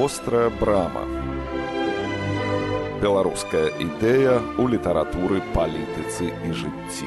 вострая брама. Беларуская ідэя ў літаратуры палітыцы і жыцці.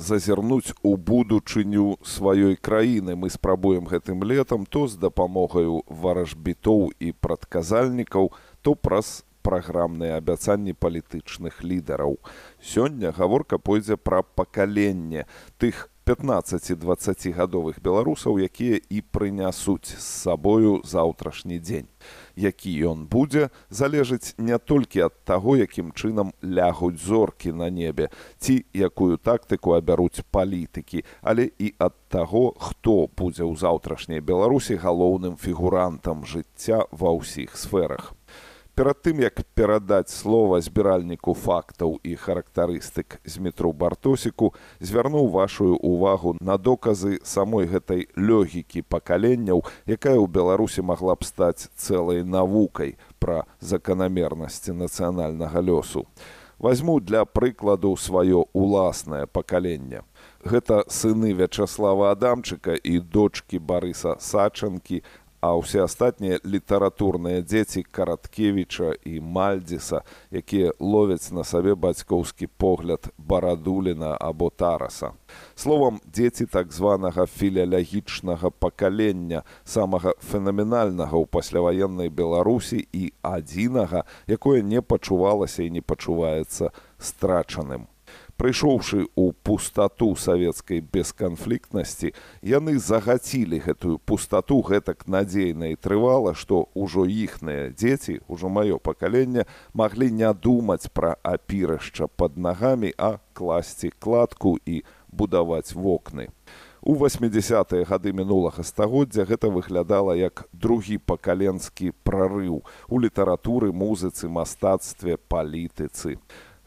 Зазірнуць у будучыню сваёй краіны. Мы спрабуем гэтым летам то з дапамогаю варажбітоў і прадказальнікаў то праз праграмныя абяцанні палітычных лідараў. Сёння гаворка пойдзе пра пакаленне тых 15-20гадовых беларусаў, якія і прынясуць з сабою заўтрашні дзень. Які ён будзе, залежыць не толькі ад таго, якім чынам лягуць зоркі на небе, ці якую тактыку абяруць палітыкі, але і ад таго, хто будзе ў заўтрашняй беларусі галоўным фігурантам жыцця ва ўсіх сферах перад тым як перадаць слова збіральніку фактаў і характарыстык зметру бартосіку звярнуў вашу увагу на доказы самой гэтай лёгікі пакаленняў якая ў беларусі магла б стаць цэлай навукай пра заканамернасці нацыянальнага лёсу. Возьму для прыкладу сваё уласнае пакаленне. Гэта сыны вячаслава адамчыка і дочки барыса сачанкі а ўсе астатнія літаратурныя дзеці караткевіча і мальдзіса якія ловяць на сабе бацькоўскі погляд барадуліна або тараса. Словам дзеці так званага філялягічнага пакалення самага фенаменальнага ў пасляваеннай беларусі і адзінага якое не пачувалася і не пачуваецца страчаным прыйшоўшы ў пустату савецкай бесканфліктнасці яны загацілі гэтую пустату гэтак надзейна і трывала што ўжо іхныя дзеці ўжо маё пакаленне маглі не думаць пра апірышча под нагамі а класці кладку і будаваць вокны. У 80-тые гады мінулага стагоддзя гэта выглядала як другі пакаленскі прарыў у літаратуры музыцы мастацтве палітыцы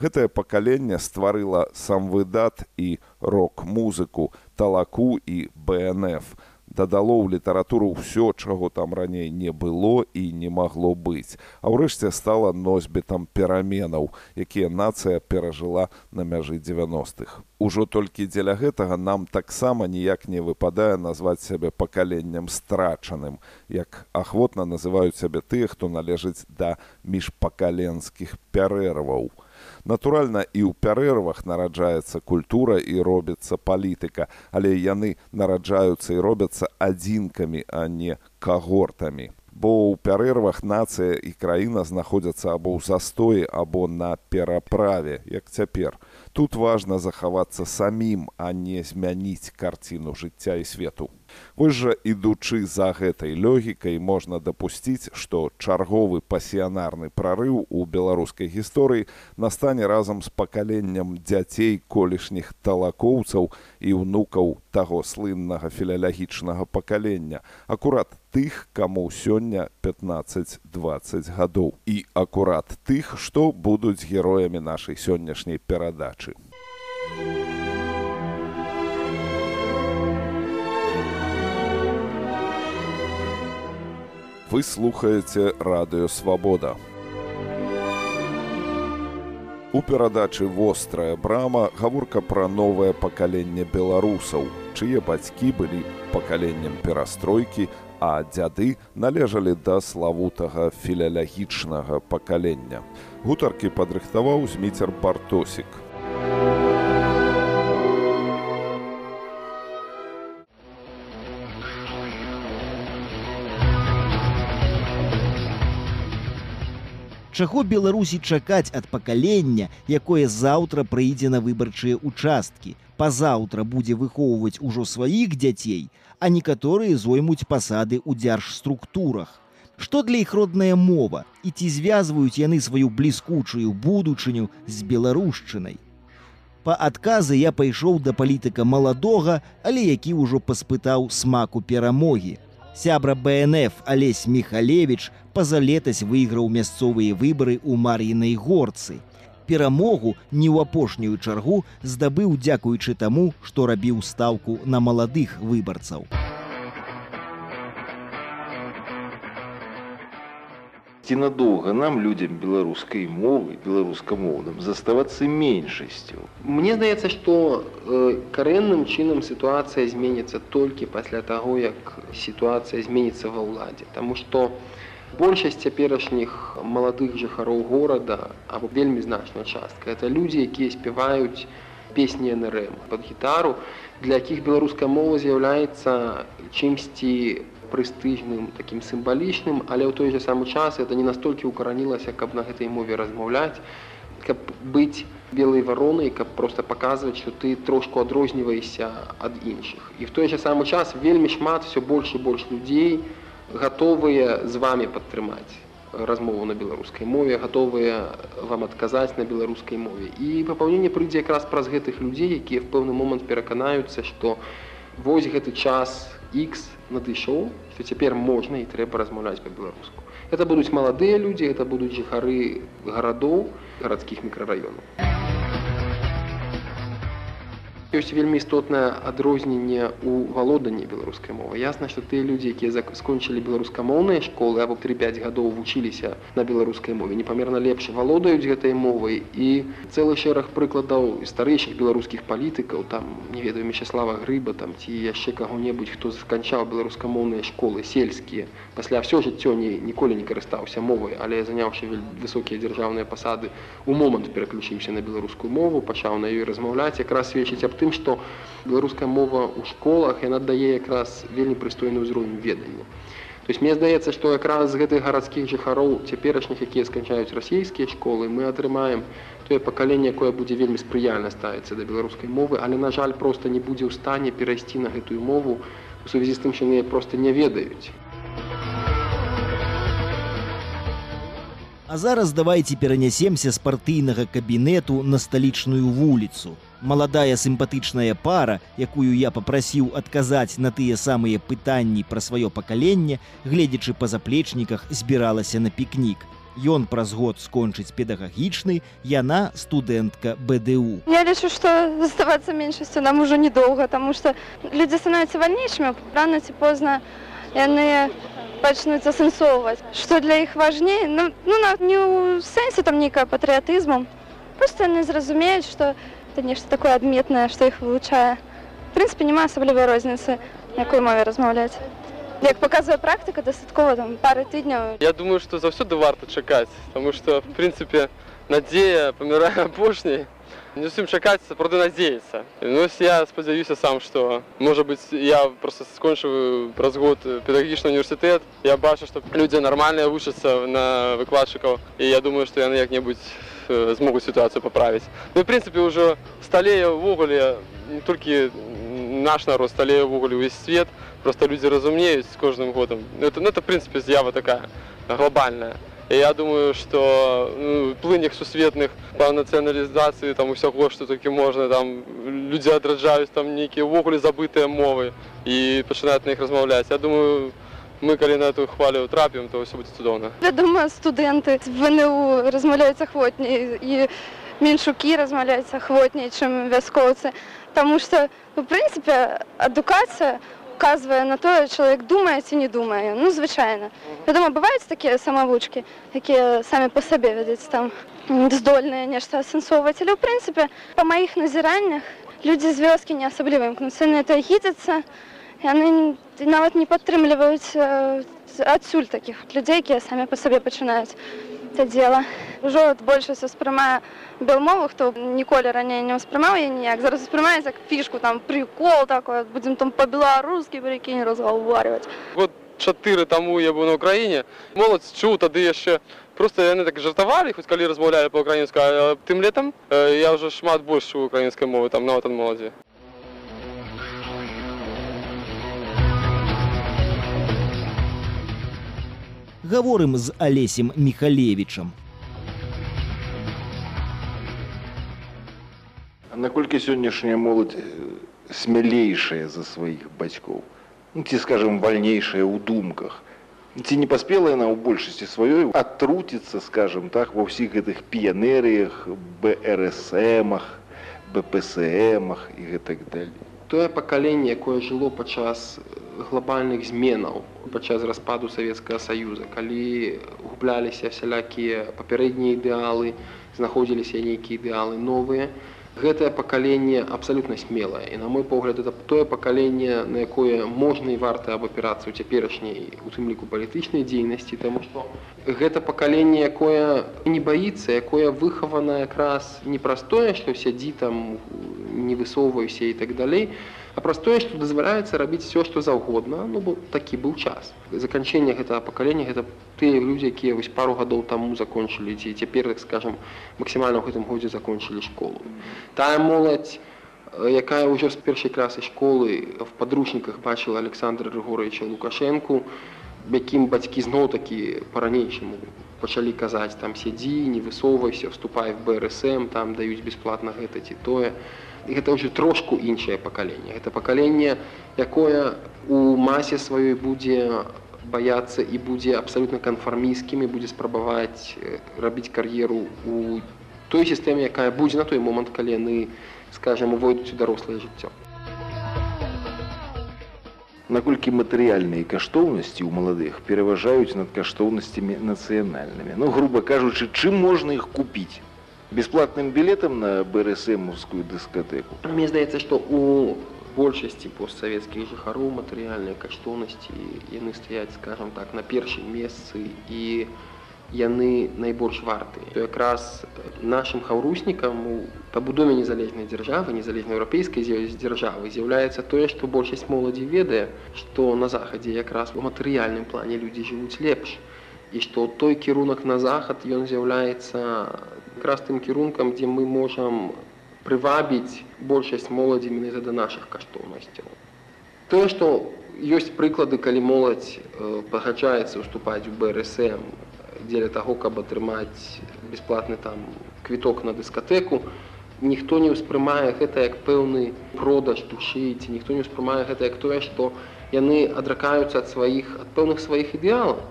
гэтае пакаленне стварыла сам выдат і рок-музыку талаку і бнф дадало ў літаратуру ўсё чаго там раней не было і не магло быць. А ўрэшце стала носьбітам пераменаў якія нацыя перажыла на мяжы 90-х ужо толькі дзеля гэтага нам таксама ніяк не выпадае назваць сябе пакаленнем страчаным як ахвотна называюць сябе тыя хто належыць да міжпакаленскіх пярэрваў. у Натуральна, і ў пярэрвах нараджаецца культура і робіцца палітыка, але яны нараджаюцца і робяцца адзінкамі, а не кагортамі. Бо ў пярэрвах нацыя і краіна знаходзяцца або ў застоі або на пераправе як цяпер. Тут важна захавацца самім а не змяніць карціну жыцця і свету вось жа ідучы за гэтай лёгікай можна дапусціць што чарговы пасіянарны прарыў у беларускай гісторыі настане разам з пакаленнем дзяцей колішніх талакоўцаў і ўнукаў таго слыннага філялягічнага пакалення акурат тых каму сёння 15-20 гадоў і акурат тых што будуць героямі нашай сённяшняй перадачы вы слухаеце радыёвабода у перадачы вострая брама гаворка пра новае пакаленне беларусаў чые бацькі былі пакаленнем перастройкі а дзяды належалі да славутага філялягічнага пакалення. Гутаркі падрыхтаваў зміцер бартосік. Чаго беларусі чакаць ад пакалення, якое заўтра прыйдзе на выбарчыя участкі, пазаўтра будзе выхоўваць ужо сваіх дзяцей, а некаторыя зоймуць пасады ў дзяржструктурах. Што для іх родная мова і ці звязваюць яны сваю бліскучую будучыню з беларушчынай. Па адказы я пайшоў да палітыка маладога, але які ўжо паспытаў смаку перамогі. Сябра БНФ Алесь Михалевич пазалетась выйграў мясцовыя выбары ў мар'інай горцы. Перамогу не ў апошнюю чаргу здабыў дзякуючы таму, што рабіў стаўку на маладых выбарцаў. ці надоўга нам людзям беларускай мовы беларускамоўным заставацца меншасцю? Мне здаецца што э, карэнным чынам сітуацыя зменіцца толькі пасля таго як сітуацыя зменіцца ва ўладзе. Таму што большасць цяперашніх маладых жыхароў горада або вельмі значная частка это людзі якія спяваюць песні нрм под гітару для якіх беларуская мова з'яўляецца чымсьці прэстыжным такім сімвалічным але ў той же самы час это не настолькі укаранілася каб на гэтай мове размаўляць каб быць белай варонай каб просто паказваць што ты трошку адрозніваешся ад іншых. І в той же самы час вельмі шмат все больш і больш людзей гатовыя з вами падтрымаць размову на беларускай мове гатовыя вам адказаць на беларускай мове. І папаўненне прыйдзе якраз праз гэтых людзей якія в пэўны момант пераканаюцца што вось гэты час x надышоў што цяпер можна і трэба размаўляць па-беларуску. Это будуць маладыя людзі это будуць жыхары гарадоў гарадскіх мікрараёнаў ёсць вельмі істотнае адрозненне ў валоданні беларускай мовы. Ясна што тыя людзі якія скончылі беларускамоўныя школы або 3-5 гадоў вучыліся на беларускай мове непамерна лепш валодаюць гэтай мовай. І цэлы шэраг прыкладаў старэйшых беларускіх палітыкаў там не ведаю мечаслава грыба там ці яшчэ каго-небудзь хто сканчаў беларускамоўныя школы сельскія. Пасля ўсё жыццё не ніколі не карыстаўся мовай але заняўшы высокія дзяржаўныя пасады у момант пераключыўся на беларускую мову пачаў на ёй размаўляць якраз сведчыць аб тым тым што беларуская мова ў школах яна дае якраз вельмі прыстойны ўзровень ведання. То есть мне здаецца што якраз з гэтых гарадскіх жыхароў цяперашніх якія сканчаюць расійскія школы мы атрымаем тое пакаленне якое будзе вельмі спрыяльна ставіцца да беларускай мовы але на жаль просто не будзе ў стане перайсці на гэтую мову у сувязі з тым що яны просто не ведаюць. А зараз давайте перанясемся з партыйнага кабінету на сталічную вуліцу маладая сімпатычная пара, якую я попрасіў адказаць на тыя самыя пытанні пра сваё пакаленне, гледзячы па заплечніках збіралася на пікнік. Ён праз год скончыць педагагічны, яна студэнтка БДУ. Я лічу, што заставацца меншасцю нам ужо недоўга, таму што людзі становяцца вальнейшымі, рана ці позна яны пачнуць асэнсоўваць. Што для іх важней, ну, ну не ў сэнсе там нейкая патрыятызму. Просто яны зразумеюць, што это нешта такое адметнае што іх вылучае прынпе няма асаблівай розніцы якой мове размаўляць як паказвае практыка дастаткова там пары тыдняў я думаю што заўсёды варта чакаць таму што в прынцыпе надзея памірае апошняй не усім чакаць сапраўды надзеяцца ну я спадзяюся сам што можа быць я просто скончываю праз год педагагічны універсітэт я бачу што людзі нармальныя вучацца на выкладчыкаў і я думаю што яны як-небудзь змогуць э, сітуацыю паправіць ну в прынцыпе ўжо сталее ўвогуле не толькі наш народ сталее ўвогуле ўвесь свет. Просто людзі разумеюць з кожным годам ну, это ну это прынцыпе з'ява такая глобальная. І я думаю что ну, плынях сусветных па нацыяналізацыі там усяго што толькі можна там людзі адраджаюць там нейкія ўвогуле забытыя мовы і пачынаюць на іх размаўляць я думаю у мы калі на эту хвалю трапім то ўсё будзе цудоўна вядома студэнты вНУ размаўляюць ахвотней і меншукі размаўляюць ахвотней чым вяскоўцы Таму што у прынцыпе адукацыя указвае на тое чалавек думае ці не думае ну звычайна вядома бываюць такія самавучкі якія самі па сабе вядаць там здольныя нешта асэнсоўваць але ў прынцыпе па маіх назіраннях людзі з вёскі не асабліва імкнуцца на это гідзяцца яны нават не падтрымліваюць адсюль такіх людзей якія самі па сабе пачынаюць это дело. Ўжо большасць успрымае белмову хто ніколі раней не ўспрымаў я ніяк. Зараз успрымаецца як фішку там прикол такой будзем там па-беларускі прыкінь разгаварваць вот чатыры таму я быў на ўкраіне моладзь чуў тады яшчэ просто яны так жартавалі хоць калі размаўлялі па-украінска тым летам я ўжо шмат больш украінскай мовы там нават ад моладзі гаворым з алесем михалевичам наколькі сённяшняя моладзь смялейшая за сваіх бацькоў? Ну, ці скажем вальнейшая ў думках? Ці не паспела яна ў большасці сваёй атруціцца скажем так ва ўсіх гэтых піянерыях брсмах бпсмах і гэтак далей? Тое пакаленне якое жыло падчас глобальных зменаў падчас распаду савецкага саюза. Калі губляліся всялякія папярэднія ідэалы знаходзіліся нейкія ідэалы новыя гэтае пакаленне абсалютна смелае. І на мой погляд это тое пакаленне на якое можна і варта абапірацца ў цяперашняй у тым ліку палітычнай дзейнасці таму што гэта пакаленне якое не баіцца якое выхавана якраз не праз тое што сядзі там не высоўваюся і так далей а а праз тое што дазваляецца рабіць все што заўгодна ну бо такі быў час. Заканчэнне гэтага пакалення гэта тыя людзі якія вось пару гадоў таму закончылі ці цяпер так скажем максімальна ў гэтым годзе закончылі школу. Тая моладзь якая ўжо з першай класы школы в падручніках бачыла александра рыгоровича лукашэнку якім бацькі зноў такі па-ранейшаму пачалі казаць там сядзі не высоўвайся вступай в брсм там даюць бясплатна гэта ці тое гэта ўжо трошку іншае пакаленне гэта пакаленне якое у масе сваёй будзе баяцца і будзе абсалютна канфармійскімі будзе спрабаваць рабіць кар'еру у той сістэме якая будзе на той момант калі яны скажем увойдуць у дарослае жыццё наколькі матэрыяльныя каштоўнасці ў маладых пераважаюць над каштоўнасцямі нацыянальнымі ну грубо кажучы чым можна іх купіць бесплатным билетом на БРСМовскую дискотеку? Мне здаецца, што у большасці постсавецкіх жыхароў матэрыяльныя каштоўнасці яны стаяць, скажем так, на першым месцы і яны найбольш варты. То якраз нашым хаўруснікам у пабудове незалежнай дзяржавы, незалежнай еўрапейскай дзяржавы з'яўляецца тое, што большасць моладзі ведае, што на захадзе якраз у матэрыяльным плане людзі жывуць лепш і што той кірунак на захад ён з'яўляецца якраз тым кірункам, дзе мы можам прывабіць большасць моладзі менавіта да нашых каштоўнасцяў. Тое, што ёсць прыклады, калі моладзь пагаджаецца ўступаць у БРСМ дзеля таго, каб атрымаць бясплатны там квіток на дыскатэку, ніхто не ўспрымае гэта як пэўны продаж душы ці ніхто не ўспрымае гэта як тое, што яны адракаюцца ад сваіх ад пэўных сваіх ідэалаў.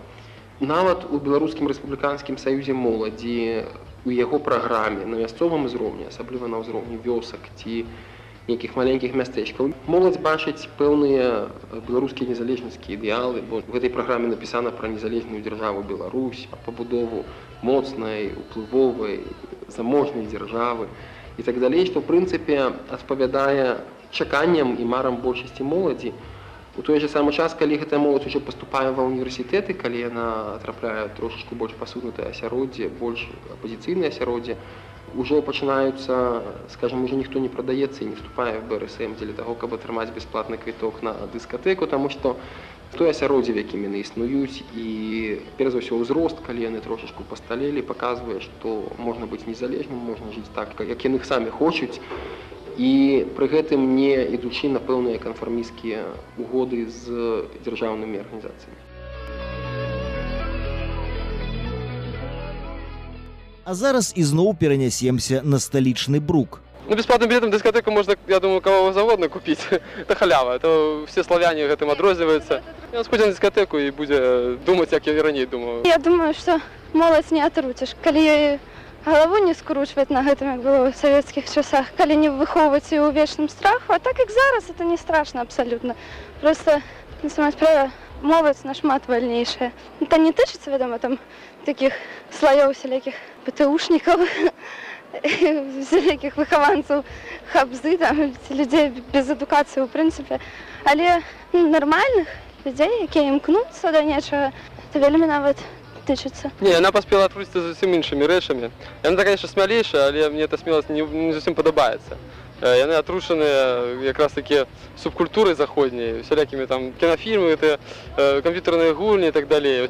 Нават у беларускім рэспубліканскім саюзе моладзі у яго праграме на мясцовым узроўні асабліва на ўзроўні вёсак ці нейкіх маленькіх мястэчкаў моладзь бачыць пэўныя беларускія незалежніцкія ідэалы бо в гэтай праграме напісана пра незалежную дзяржаву Беларусь пабудову моцнай уплывовай заможнай дзяржавы і так далей што ў прынцыпе адпавядае чаканням і марам большасці моладзі. У той же самы час, калі гэтая моладзь ужо паступае ва ўніверсітэты, калі яна трапляе трошачку больш пасунутае асяроддзе, больш апозіцыйнае асяроддзе, ужо пачынаюцца, скажем, уже ніхто не прадаецца і не вступае в БРСМ дзеля таго, каб атрымаць бясплатны квіток на дыскатэку, таму што тое асяроддзе, якім яны існуюць і перш за ўсё ўзрост, калі яны трошачку пасталелі, паказвае, што можна быць незалежным, можна жыць так, як яны самі хочуць і пры гэтым не ідучы на пэўныя канфармійскія угоды з дзяржаўнымі арганізацыямі. А зараз ізноў перанясемся на сталічны брук. Ну, бесплатным билетом дискотеку можно, я думаю, кого заводно купить. это халява. Это все славяне гэтым адрозніваюцца. Я сходзі на дискотеку і будзе думаць, як я раней думаю. Я думаю, што моладзь не атруціш, калі галаву не скручваць на гэтым як было ў савецкіх часах. Калі не выхоўваць і ў вечным страху а так як зараз это не страшно абсалютна. Просто сама справа моладзь нашмат вальнейшая. Это не тычыцца вядома там таких слоёў сялякіх птушнікаў якіх выхаванцаў хабзы там людзей без адукацыі у прынцыпе. Але нармальных людзей якія імкнуцца да нечага вельмі нават тычыцца не яна паспела адкруціцца зусім іншымі рэчамі яна конечно смялейшая але мне эта смеласць не, не зусім падабаецца яны атрушаныя якраз такі субкультуры заходняй сялякімі там кінафільмы это камп'ютарныя гульні і так далей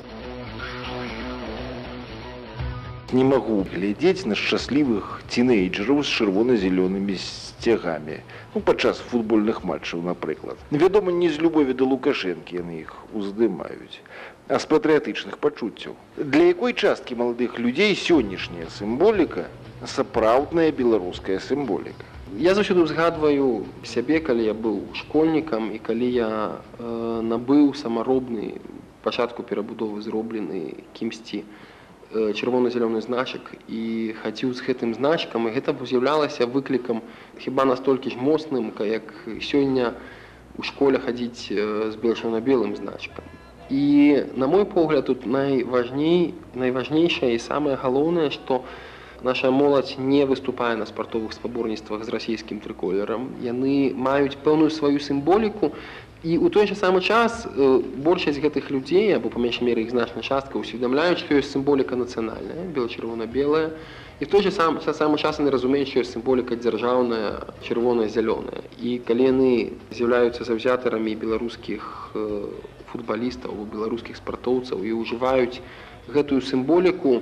не магу глядзець на шчаслівых тинейджераў з чырвона-зялёнымі сцягамі ну, падчас футбольных матчаў напрыклад вядома не з любові да лукашэнкі яны іх уздымаюць з патрыятычных пачуццяў. Для якой часткі маладых людзей сённяшняя сімволіка сапраўдная беларуская сімволіка. Я заўсёды ўзгадваю сябе, калі я быў школьнікам і калі я э, набыў самаробны пачатку перабудовы зроблены кімсьці э, чырвона-зялёны значак і хацеў з гэтым значкам і гэта з'яўлялася выклікам хіба настолькі ж моцным, як сёння у школе хадзіць э, з белчана-белым значкам І на мой погляд тут найважней найважнейшае і самае галоўнае, што наша моладзь не выступае на спартовых спаборніцтвах з расійскім трыколерам. Яны маюць пэўную сваю сімволіку. І ў той жа самы час большасць гэтых людзей або па меншай меры іх значная частка усведамляюць, што ёсць сімволіка нацыянальная, бела-чырвона-белая. І в той же сам самы час яны разумеюць, ёсць сімволіка дзяржаўная, чырвоная зялёная. І калі яны з'яўляюцца заўзятарамі беларускіх футбалістаў у беларускіх спартоўцаў і ўжываюць гэтую сімволіку.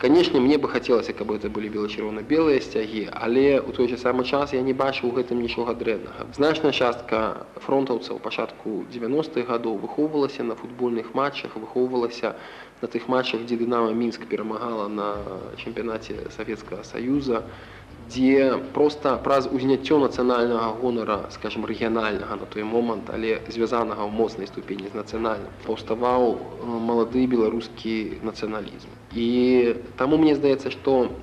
Канешне мне бы хацелася каб это былі бела-чырвона-белыя сцягі але у той же самы час я не бачу у гэтым нічога дрэннага. Значная частка фронтаўцаў пачатку 90-х гадоў выхоўвалася на футбольных матчах выхоўвалася на тых матчах дзе дынама мінск перамагала на чэмпіянаце савецкага саюза дзе проста праз узняццё нацыянальнага гонара скажем рэгіянальнага на той момант але звязанага ў моцнай ступені з нацыянальным паўставаў малады беларускі нацыяналізм. І таму мне здаецца што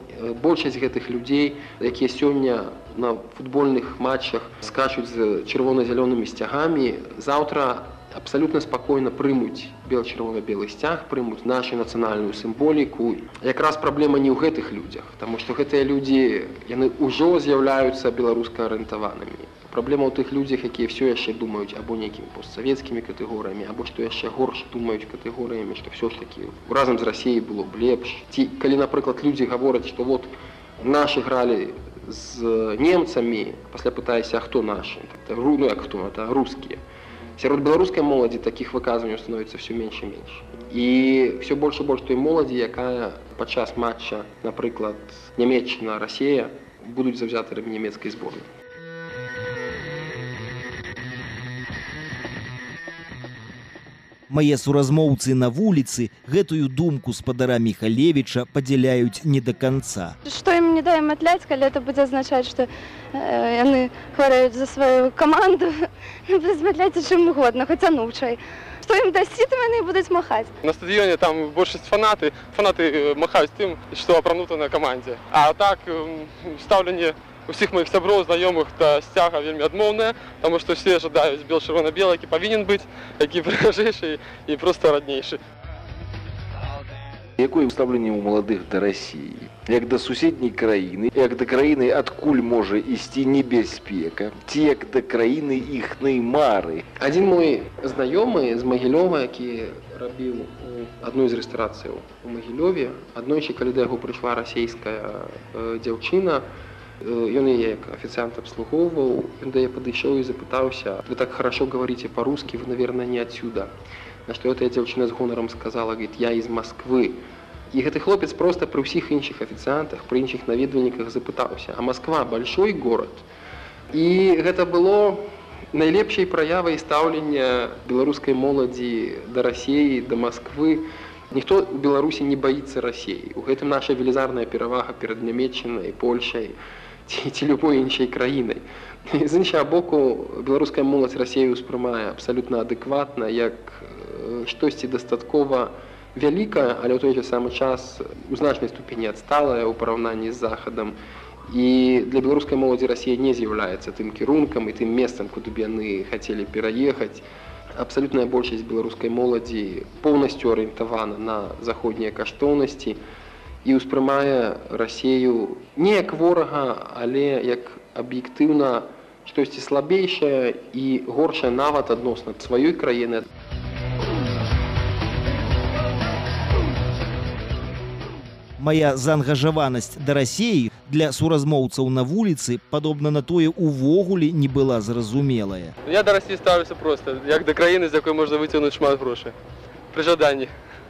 большасць гэтых людзей якія сёння на футбольных матчах скачуць з чырвона-зялёнымі сцягамі заўтра абсалютна спакойна прымуць бел-чырвона-белы сцяг прымуць нашу нацыянальную сімволіку. Якраз праблема не ў гэтых людзях таму што гэтыя людзі яны ўжо з'яўляюцца беларуска-арыентаванымі. Праблема ў тых людзях якія все яшчэ думаюць або нейкімі постсавецкімі катэгорыямі або што яшчэ горш думаюць катэгорыямі што все ж такі разам з рассіяй было б лепш. Ці калі напрыклад людзі гавораць што вот нашы гралі з немцамі пасля пытайся хто нашы? Руну як хто это рускія сярод беларускай моладзі такіх выказванняў становіцца все менш і менш і все больш і больш той моладзі якая падчас матча напрыклад нямецчына рассея будуць заўзятарамі нямецкай зборнай Мае суразмоўцы на вуліцы гэтую думку спадара Михалевіча падзяляюць не да канца. Што ім не даем матляць, калі это будзе азначаць, што э, яны хварэюць за сваю каманду змятляць чым угодна, хоць анучай. Што ім дасці, там яны будуць махаць. На стадыёне там большасць фанаты, фанаты махаюць тым, што апранута на камандзе. А так стаўленне усіх моих сяброў знаёмых да сцяга вельмі адмоўная таму што все жадаюць бел чырвона-бел які павінен быць які прыгажэйшы і просто раднейшы. Якое стаўленне ў маладых да рассіі як да суседняй краіны як да краіны адкуль можа ісці небяспека? Ці як да краіны іхнай мары? Адзін мой знаёмы з магілёва які рабіў адной з рэстарацыяў у магілёве аднойчы калі да яго прыйшла расійская э, дзяўчына то Ён яе як офіцыянт абслугоўваў, ён да я падышоў і запытаўся: вы так хорошо говорите по-русски, вы, наверное, не отсюда. На што эта дзяўчына з гонарам сказала говорит, я из Москвы. І гэты хлопец просто пры ўсіх іншых афіцыянтах, пры іншых наведвальніках запытаўся, а Москва большой город. І гэта было найлепшай праявай стаўлення беларускай моладзі да рассеі, да Москвы. Ніхто у Беларусі не баіцца рассеі. У гэтым наша велізарная перавага перад нямецчынай, Польшай, ці, ці любой іншай краінай. З іншага боку беларуская моладзь рассею ўспрымае абсалютна адэкватна, як штосьці дастаткова вялікая, але ў той жа самы час у значнай ступені адсталая ў параўнанні з захадам. І для беларускай моладзі рассія не з'яўляецца тым кірункам і тым месцам, куды б яны хацелі пераехаць. Абсалютная большасць беларускай моладзі поўнасцю арыентавана на заходнія каштоўнасці і ўспрымае рассею не як ворага, але як аб'ектыўна штосьці слабейшае і горшае нават адносна сваёй краіны. Мая заангажаванасць да рассеі для суразмоўцаў на вуліцы падобна на тое увогуле не была зразумелая. Я да рассіі ставлюся проста як да краіны, з якой можна выцягнуць шмат грошай пры жаданні.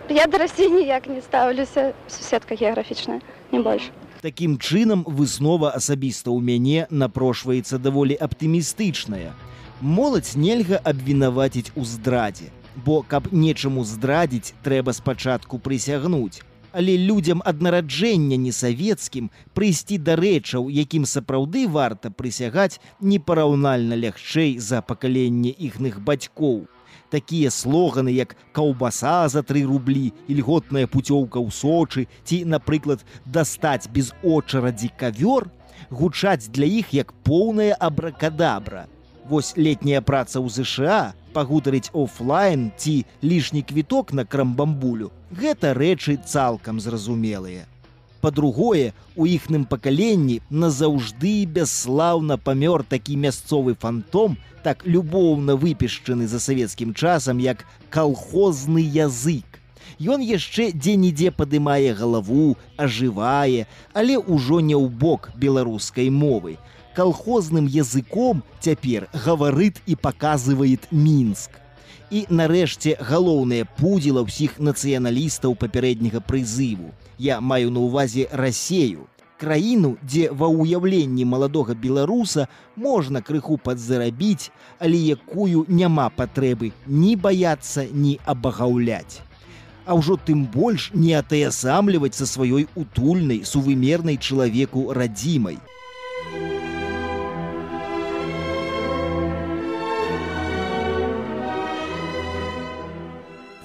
Я да рассіі ніяк не стаўлюся суседка геаграфічная не больш. Такім чынам выснова асабіста ў мяне напрошваецца даволі аптымістычная. Моладзь нельга абвінаваціць у здрадзе, бо каб нечаму здрадзіць, трэба спачатку прысягнуць. Але людзям ад нараджэння несавецкім прыйсці да рэчаў, якім сапраўды варта прысягаць непараўнальна лягчэй за пакаленне іхных бацькоў такія слоганы як каўбаса за тры рублі льготная путёўка ў сочы ці напрыклад дастаць без очарадзі кавёр гучаць для іх як поўная абракадабра. Вось летняя праца ў ЗША пагутарыць офлайн ці лішні квіток на крамбамбулю гэта рэчы цалкам зразумелыя па-другое у іхным пакаленні назаўжды бясслаўна памёр такі мясцовы фантом так любоўна выпішчаны за савецкім часам як калхозны язык Ён яшчэ дзе-нідзе падымае галаву, ажывае, але ўжо не ў бок беларускай мовы. Калхозным языком цяпер гаварыт і паказвае мінск. І нарэшце галоўнае пудзіла ўсіх нацыяналістаў папярэдняга прызыву. Я маю на ўвазе рассею. Краіну, дзе ва ўяўленні маладога беларуса можна крыху падзарабіць, але якую няма патрэбы ні баяцца, ні абагаўляць а ўжо тым больш не атаясамліваць са сваёй утульнай сувымернай чалавеку радзімай.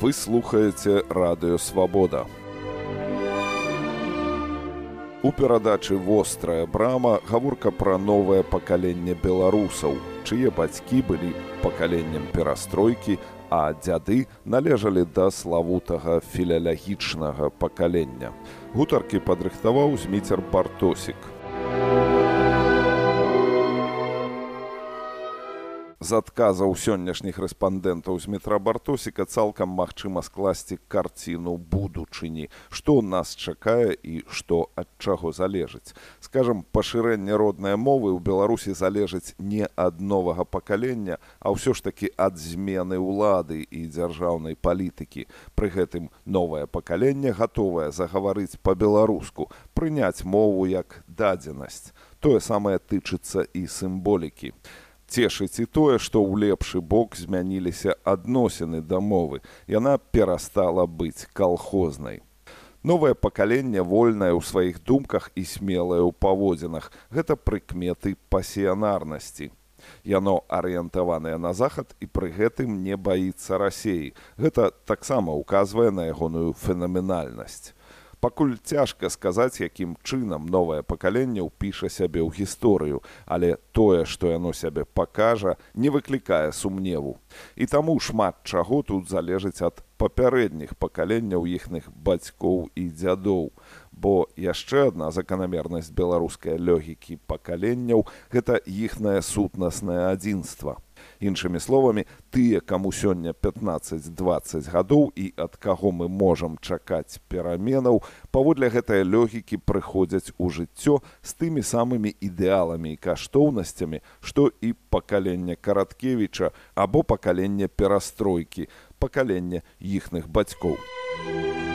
Вы слухаеце радыёвабода. У перадачы вострая брама гаворка пра новае пакаленне беларусаў, чые бацькі былі пакаленнем перастройкі, а дзяды належалі да славутага філялягічнага пакалення. Гутаркі падрыхтаваў зміцер бартосік. З адказаў сённяшніх рэспандэнтаў з метрабартосіка цалкам магчыма скласці карціну будучыні. Што нас чакае і што ад чаго залежыць? Скажам пашырэнне роднай мовы ў беларусі залежыць не ад новага пакалення а ўсё ж такі ад змены ўлады і дзяржаўнай палітыкі. Пры гэтым новае пакаленне гатовае загаварыць па-беларуску прыняць мову як дадзенасць. Тое самае тычыцца і сімволікі цешыць і тое, што ў лепшы бок змяніліся адносіны да мовы. Яна перастала быць калхознай. Новае пакаленне вольнае ў сваіх думках і смелае ў паводзінах. Гэта прыкметы пасіянарнасці. Яно арыентаванае на захад і пры гэтым не баіцца рассеі. Гэта таксама ўказвае на ягоную фенаменальнасць пакуль цяжка сказаць якім чынам новае пакаленне ўпіша сябе ў гісторыю але тое што яно сябе пакажа не выклікае сумневу. І таму шмат чаго тут залежыць ад папярэдніх пакаленняў іхных бацькоў і дзядоў. Бо яшчэ адна заканамернасць беларускай лёгікі пакаленняў гэта іхнае сутнаснае адзінства іншымі словамі тыя каму сёння 15-20 гадоў і ад каго мы можам чакаць пераменаў паводле гэтай лёгікі прыходзяць у жыццё з тымі самымі ідэаламі і каштоўнасцямі што і пакаленне караткевіча або пакаленне перастройкі пакаленне іхных бацькоў. у